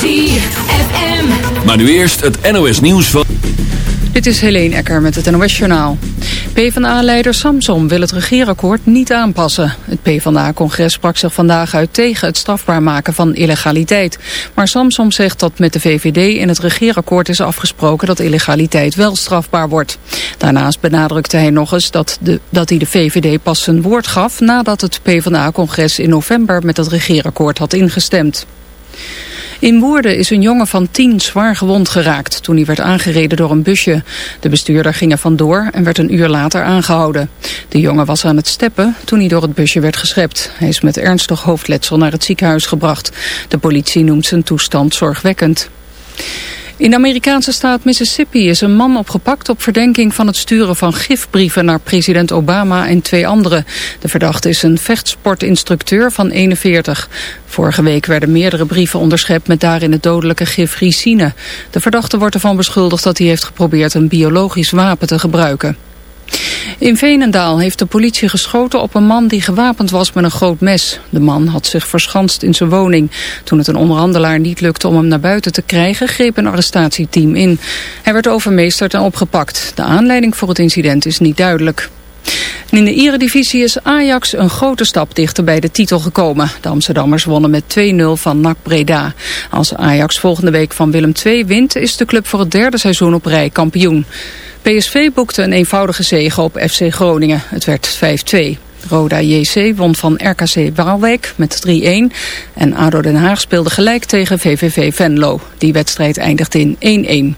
ZFM. Maar nu eerst het NOS nieuws van... Dit is Helene Ecker met het NOS-journaal. PvdA-leider Samsom wil het regeerakkoord niet aanpassen. Het PvdA-congres sprak zich vandaag uit tegen het strafbaar maken van illegaliteit. Maar Samsom zegt dat met de VVD in het regeerakkoord is afgesproken dat illegaliteit wel strafbaar wordt. Daarnaast benadrukte hij nog eens dat, de, dat hij de VVD pas zijn woord gaf nadat het PvdA-congres in november met het regeerakkoord had ingestemd. In Woerden is een jongen van tien zwaar gewond geraakt toen hij werd aangereden door een busje. De bestuurder ging er vandoor en werd een uur later aangehouden. De jongen was aan het steppen toen hij door het busje werd geschept. Hij is met ernstig hoofdletsel naar het ziekenhuis gebracht. De politie noemt zijn toestand zorgwekkend. In de Amerikaanse staat Mississippi is een man opgepakt op verdenking van het sturen van gifbrieven naar president Obama en twee anderen. De verdachte is een vechtsportinstructeur van 41. Vorige week werden meerdere brieven onderschept met daarin het dodelijke gif ricine. De verdachte wordt ervan beschuldigd dat hij heeft geprobeerd een biologisch wapen te gebruiken. In Veenendaal heeft de politie geschoten op een man die gewapend was met een groot mes. De man had zich verschanst in zijn woning. Toen het een onderhandelaar niet lukte om hem naar buiten te krijgen, greep een arrestatieteam in. Hij werd overmeesterd en opgepakt. De aanleiding voor het incident is niet duidelijk. In de eredivisie is Ajax een grote stap dichter bij de titel gekomen. De Amsterdammers wonnen met 2-0 van NAC Breda. Als Ajax volgende week van Willem II wint, is de club voor het derde seizoen op rij kampioen. PSV boekte een eenvoudige zege op FC Groningen. Het werd 5-2. Roda JC won van RKC Waalwijk met 3-1. En ADO Den Haag speelde gelijk tegen VVV Venlo. Die wedstrijd eindigde in 1-1.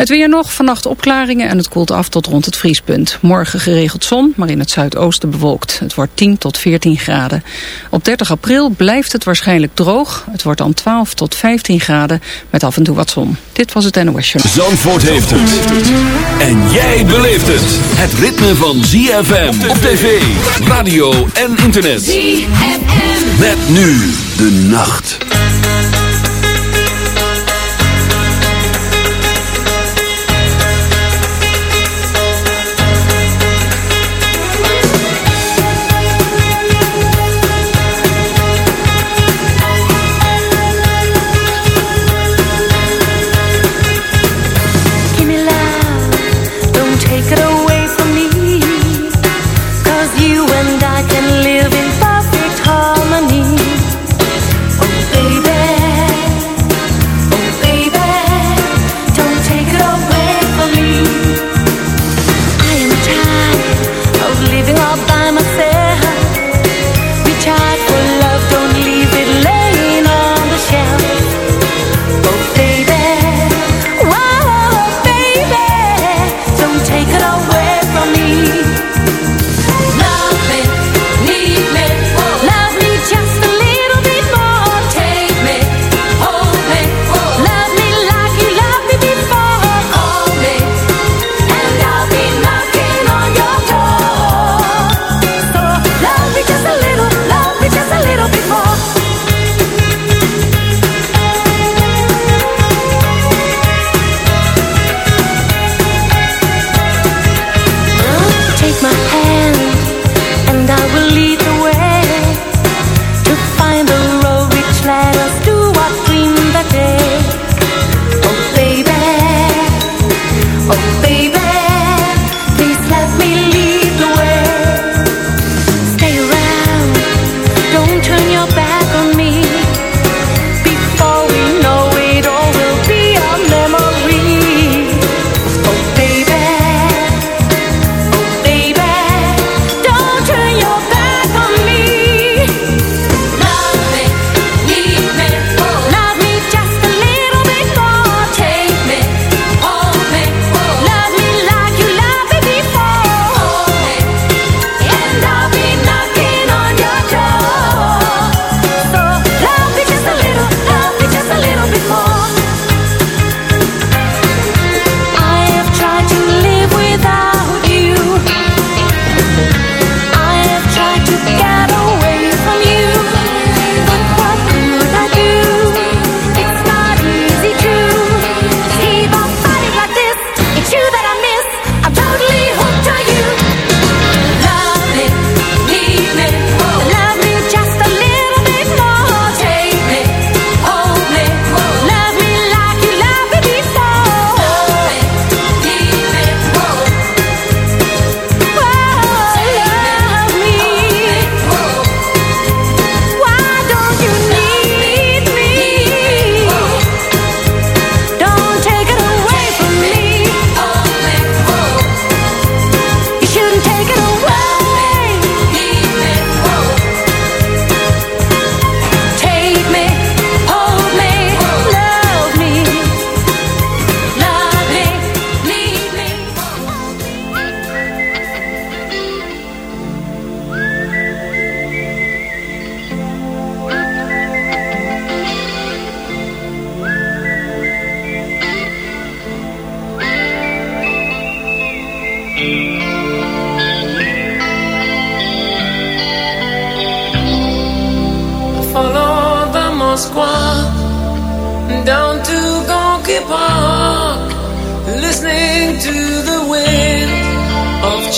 Het weer nog, vannacht opklaringen en het koelt af tot rond het vriespunt. Morgen geregeld zon, maar in het zuidoosten bewolkt. Het wordt 10 tot 14 graden. Op 30 april blijft het waarschijnlijk droog. Het wordt dan 12 tot 15 graden met af en toe wat zon. Dit was het NOS Show. Zandvoort heeft het. En jij beleeft het. Het ritme van ZFM op tv, radio en internet. ZFM. Met nu de nacht.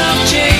of change.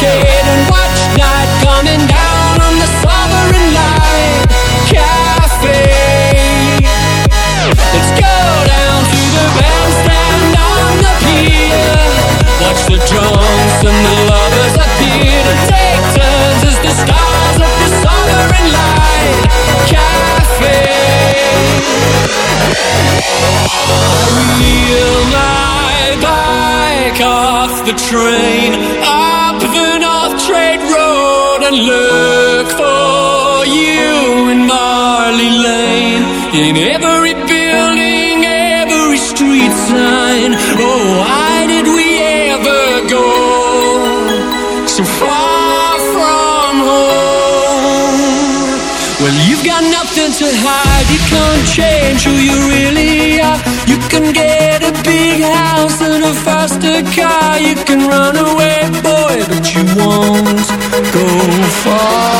Palace and watch night coming down on the Sovereign Light Cafe. Let's go down to the bandstand on the pier. Watch the drums and the lovers appear to take turns as the stars of the Sovereign Light Cafe. Wheel my bike off the train up the look for you in Marley Lane. In every building, every street sign. Oh, why did we ever go so far from home? Well, you've got nothing to hide. You can't change who you really are. You can get a big house and a faster car. You can run away, far.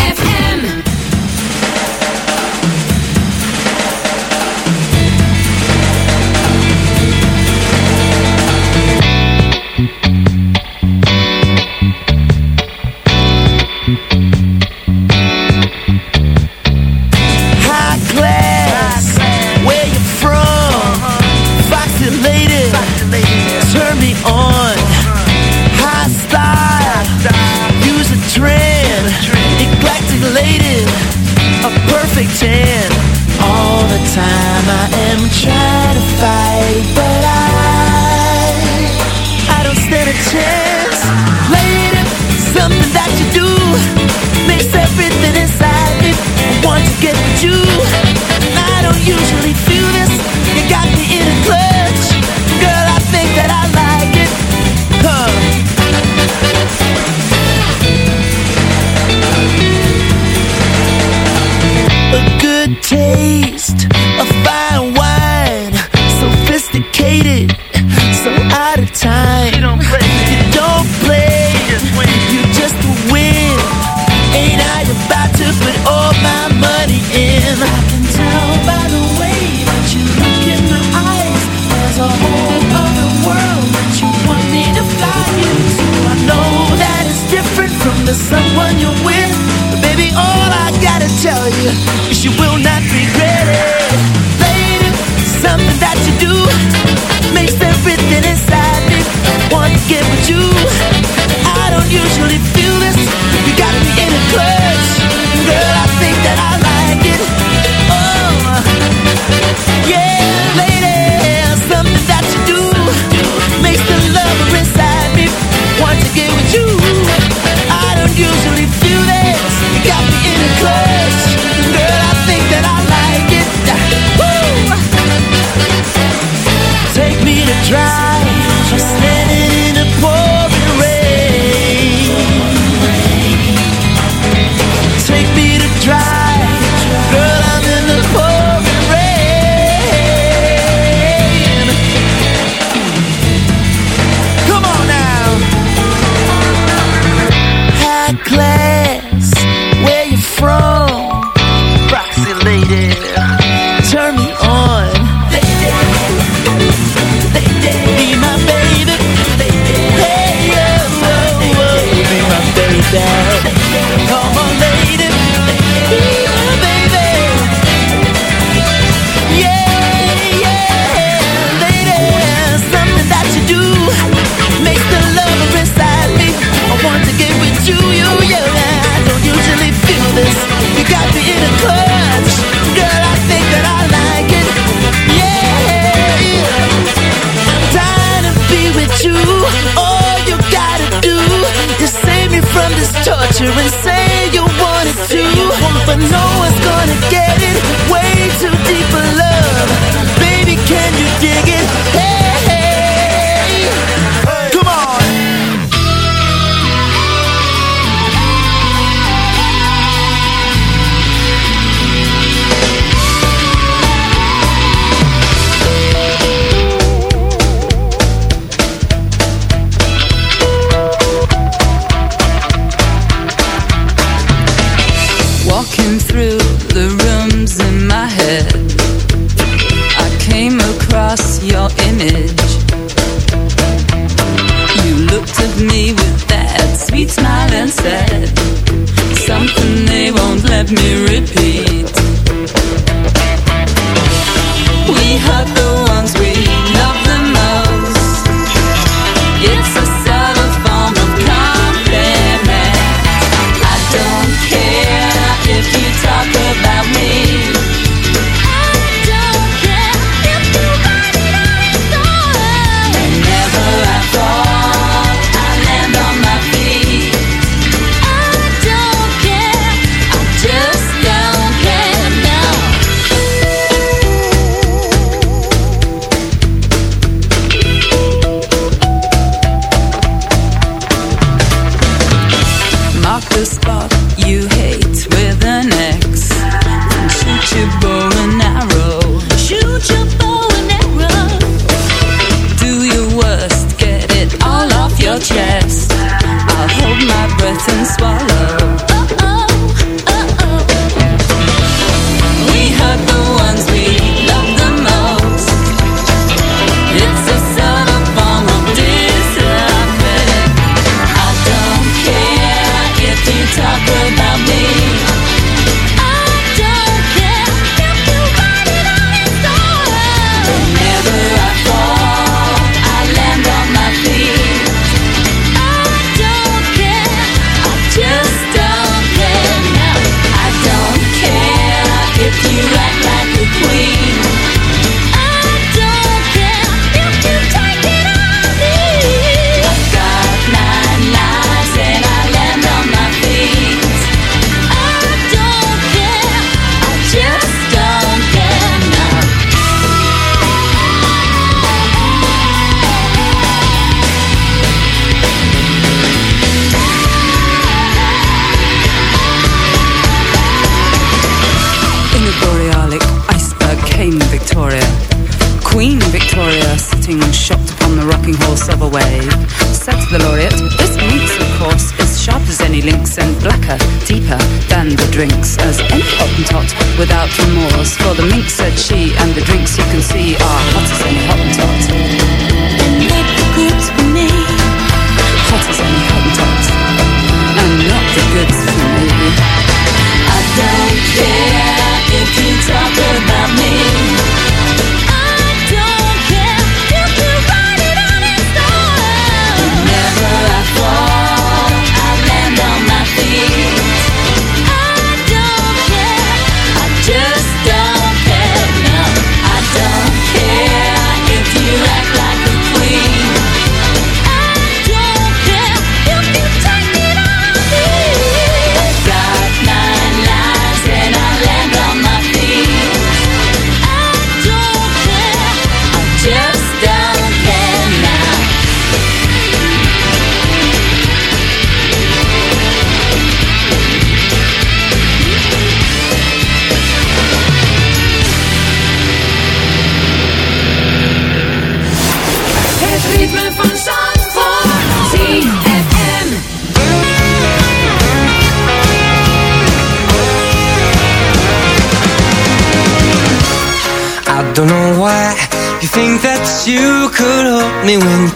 like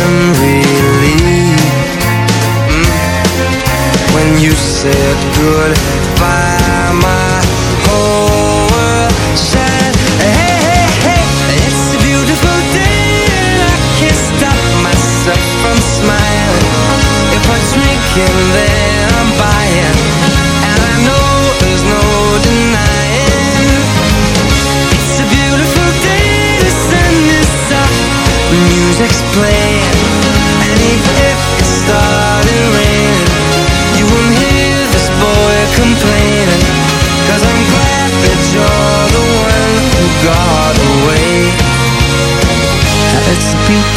I'm relieved mm, when you said goodbye. My whole world shined. Hey, hey, hey, it's a beautiful day, and I can't stop myself from smiling. If I drink and then I'm buying, and I know there's no denying. It's a beautiful day, the sun is up, music's playing,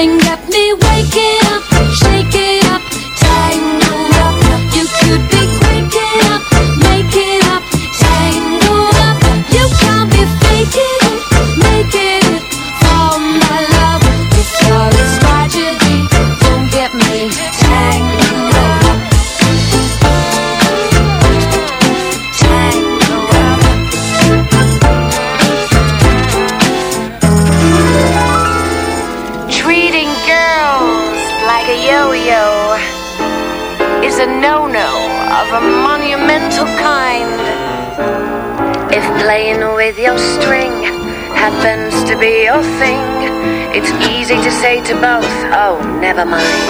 and get me waking up, shaking up, tangled up. You could be never mind.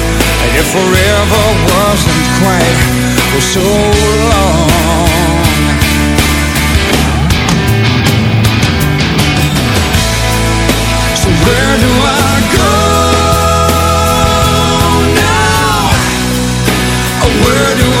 if forever wasn't quite for so long? So where do I go now? Oh, where do I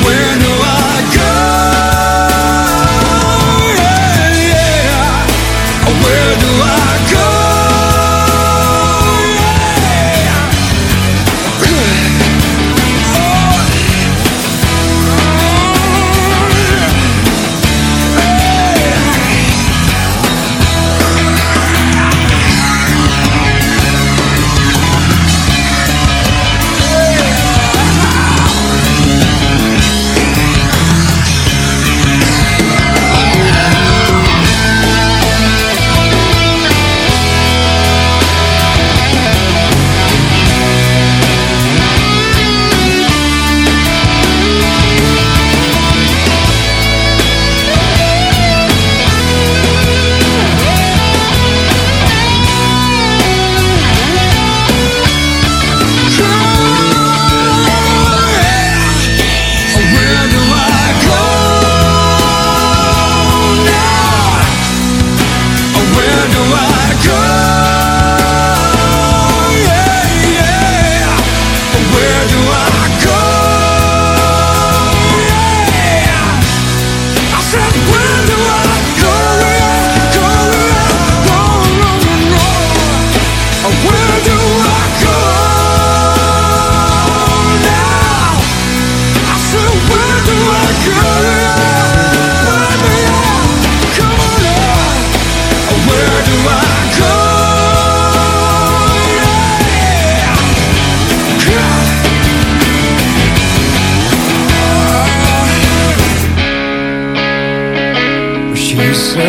Where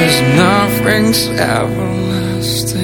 says nothing's everlasting.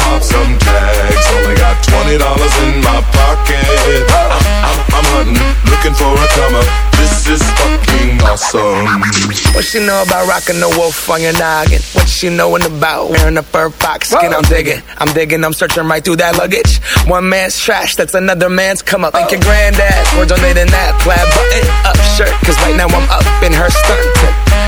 pop some tags. Only got twenty dollars in my pocket. I'm, I'm, I'm hunting, looking for a come up. This is fucking awesome. What she know about rocking the wolf on your noggin? What she knowin' about wearing a fur fox skin? I'm digging, I'm digging, I'm searching right through that luggage. One man's trash, that's another man's come up. Thank your granddad for donating that plaid button up shirt. Cause right now I'm up in her skirt.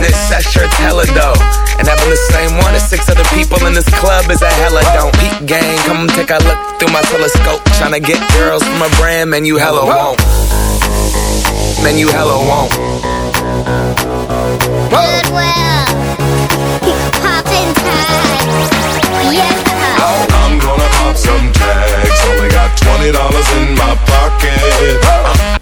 That shirt's hella dope. And having the same one as six other people in this club is a hella don't. Peak gang, come take a look through my telescope. Tryna get girls from a brand, man, you hella won't. Man, you hella won't. Goodwill. Poppin' tags. Yeah. I'm gonna pop some tags. Only got twenty dollars in my pocket.